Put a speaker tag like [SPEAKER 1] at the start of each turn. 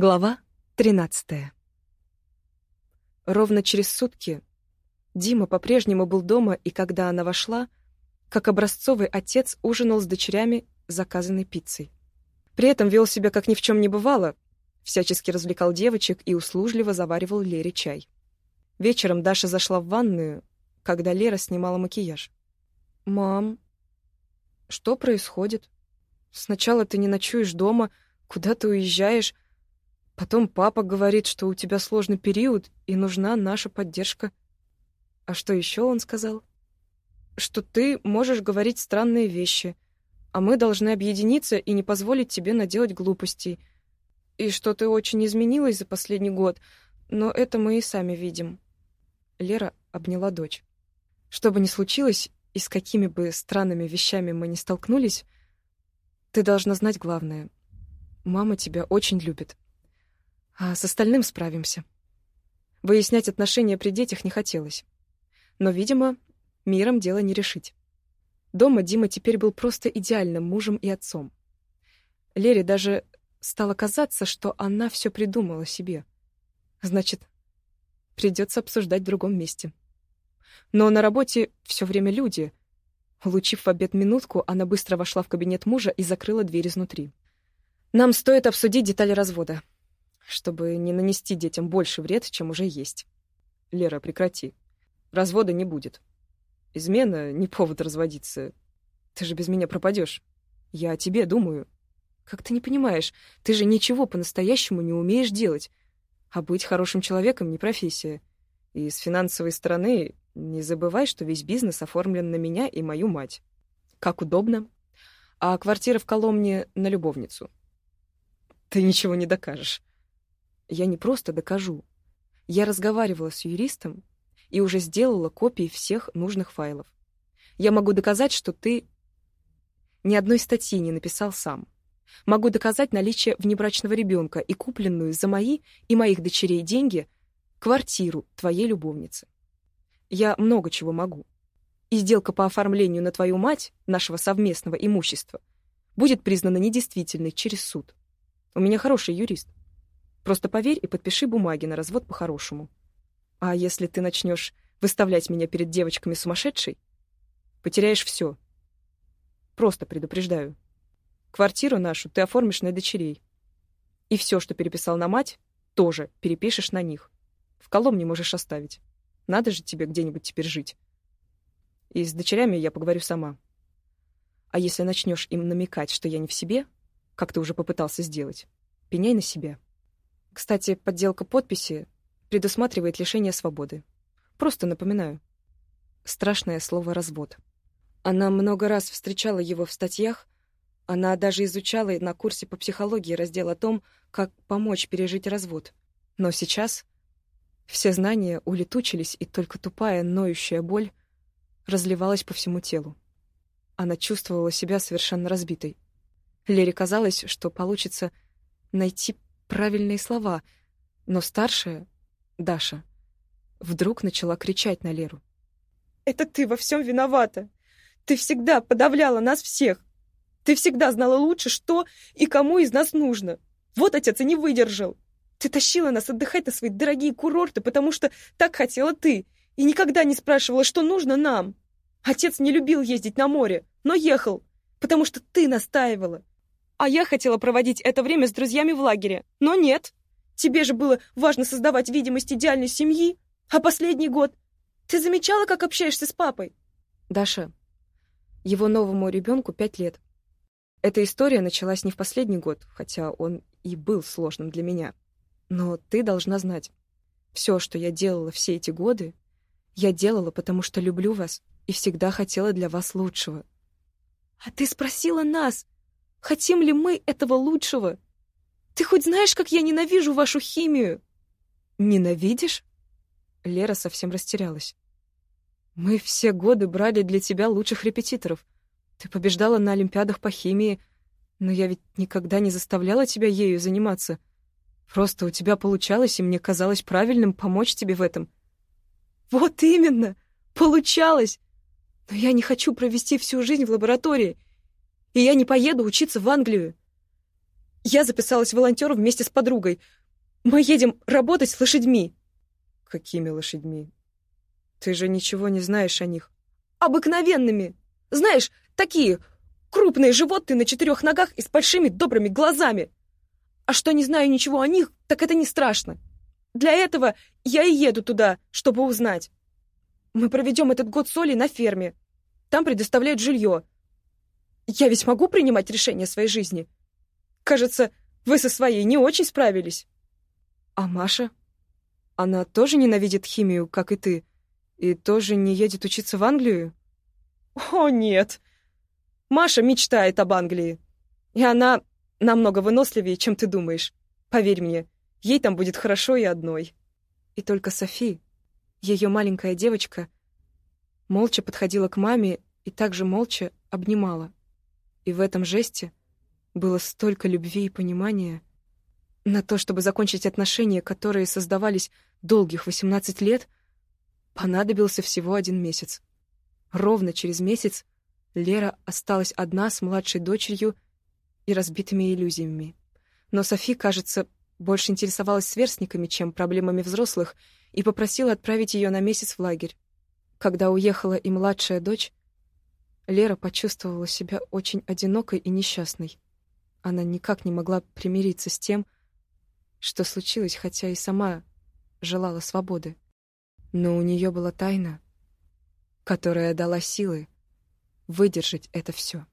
[SPEAKER 1] Глава 13. Ровно через сутки Дима по-прежнему был дома, и когда она вошла, как образцовый отец ужинал с дочерями заказанной пиццей. При этом вел себя как ни в чем не бывало, всячески развлекал девочек и услужливо заваривал Лере чай. Вечером Даша зашла в ванную, когда Лера снимала макияж. «Мам, что происходит? Сначала ты не ночуешь дома, куда ты уезжаешь, Потом папа говорит, что у тебя сложный период и нужна наша поддержка. А что еще он сказал? Что ты можешь говорить странные вещи, а мы должны объединиться и не позволить тебе наделать глупостей. И что ты очень изменилась за последний год, но это мы и сами видим. Лера обняла дочь. Что бы ни случилось, и с какими бы странными вещами мы ни столкнулись, ты должна знать главное. Мама тебя очень любит. А с остальным справимся. Выяснять отношения при детях не хотелось. Но, видимо, миром дело не решить. Дома Дима теперь был просто идеальным мужем и отцом. Лере даже стало казаться, что она все придумала себе. Значит, придется обсуждать в другом месте. Но на работе все время люди. Улучив в обед минутку, она быстро вошла в кабинет мужа и закрыла дверь изнутри. «Нам стоит обсудить детали развода», чтобы не нанести детям больше вред, чем уже есть. Лера, прекрати. Развода не будет. Измена — не повод разводиться. Ты же без меня пропадешь. Я о тебе думаю. Как ты не понимаешь, ты же ничего по-настоящему не умеешь делать. А быть хорошим человеком — не профессия. И с финансовой стороны не забывай, что весь бизнес оформлен на меня и мою мать. Как удобно. А квартира в Коломне на любовницу. Ты ничего не докажешь. Я не просто докажу. Я разговаривала с юристом и уже сделала копии всех нужных файлов. Я могу доказать, что ты ни одной статьи не написал сам. Могу доказать наличие внебрачного ребенка и купленную за мои и моих дочерей деньги квартиру твоей любовницы. Я много чего могу. И сделка по оформлению на твою мать нашего совместного имущества будет признана недействительной через суд. У меня хороший юрист. Просто поверь и подпиши бумаги на развод по-хорошему. А если ты начнешь выставлять меня перед девочками сумасшедшей, потеряешь все. Просто предупреждаю. Квартиру нашу ты оформишь на дочерей. И все, что переписал на мать, тоже перепишешь на них. В Коломне можешь оставить. Надо же тебе где-нибудь теперь жить. И с дочерями я поговорю сама. А если начнешь им намекать, что я не в себе, как ты уже попытался сделать, пеняй на себя. Кстати, подделка подписи предусматривает лишение свободы. Просто напоминаю. Страшное слово «развод». Она много раз встречала его в статьях, она даже изучала на курсе по психологии раздел о том, как помочь пережить развод. Но сейчас все знания улетучились, и только тупая, ноющая боль разливалась по всему телу. Она чувствовала себя совершенно разбитой. Лере казалось, что получится найти правильные слова, но старшая, Даша, вдруг начала кричать на Леру. «Это ты во всем виновата! Ты всегда подавляла нас всех! Ты всегда знала лучше, что и кому из нас нужно! Вот отец и не выдержал! Ты тащила нас отдыхать на свои дорогие курорты, потому что так хотела ты, и никогда не спрашивала, что нужно нам! Отец не любил ездить на море, но ехал, потому что ты настаивала. А я хотела проводить это время с друзьями в лагере. Но нет. Тебе же было важно создавать видимость идеальной семьи. А последний год... Ты замечала, как общаешься с папой? Даша, его новому ребенку пять лет. Эта история началась не в последний год, хотя он и был сложным для меня. Но ты должна знать, все, что я делала все эти годы, я делала, потому что люблю вас и всегда хотела для вас лучшего. А ты спросила нас, Хотим ли мы этого лучшего? Ты хоть знаешь, как я ненавижу вашу химию? Ненавидишь? Лера совсем растерялась. Мы все годы брали для тебя лучших репетиторов. Ты побеждала на олимпиадах по химии, но я ведь никогда не заставляла тебя ею заниматься. Просто у тебя получалось, и мне казалось правильным помочь тебе в этом. Вот именно! Получалось! Но я не хочу провести всю жизнь в лаборатории — и я не поеду учиться в Англию. Я записалась волонтером вместе с подругой. Мы едем работать с лошадьми.
[SPEAKER 2] Какими лошадьми? Ты же ничего не знаешь о них.
[SPEAKER 1] Обыкновенными. Знаешь, такие крупные животные на четырех ногах и с большими добрыми глазами. А что не знаю ничего о них, так это не страшно. Для этого я и еду туда, чтобы узнать. Мы проведем этот год с Олей на ферме. Там предоставляют жилье. Я ведь могу принимать решения своей жизни? Кажется, вы со своей не очень справились.
[SPEAKER 2] А Маша? Она тоже ненавидит химию, как и ты, и тоже не едет учиться в Англию?
[SPEAKER 1] О, нет. Маша мечтает об Англии. И она намного выносливее, чем ты думаешь. Поверь мне, ей там будет хорошо и одной.
[SPEAKER 2] И только Софи, ее маленькая девочка, молча подходила к маме и также молча обнимала. И в этом жесте было столько любви и понимания — на то, чтобы закончить отношения, которые создавались долгих 18 лет, понадобился всего один месяц. Ровно через месяц Лера осталась одна с младшей дочерью и разбитыми иллюзиями. Но Софи, кажется, больше интересовалась сверстниками, чем проблемами взрослых, и попросила отправить ее на месяц в лагерь. Когда уехала и младшая дочь, Лера почувствовала себя очень одинокой и несчастной. Она никак не могла примириться с тем, что случилось, хотя и сама желала свободы. Но у нее была тайна, которая дала силы выдержать это все.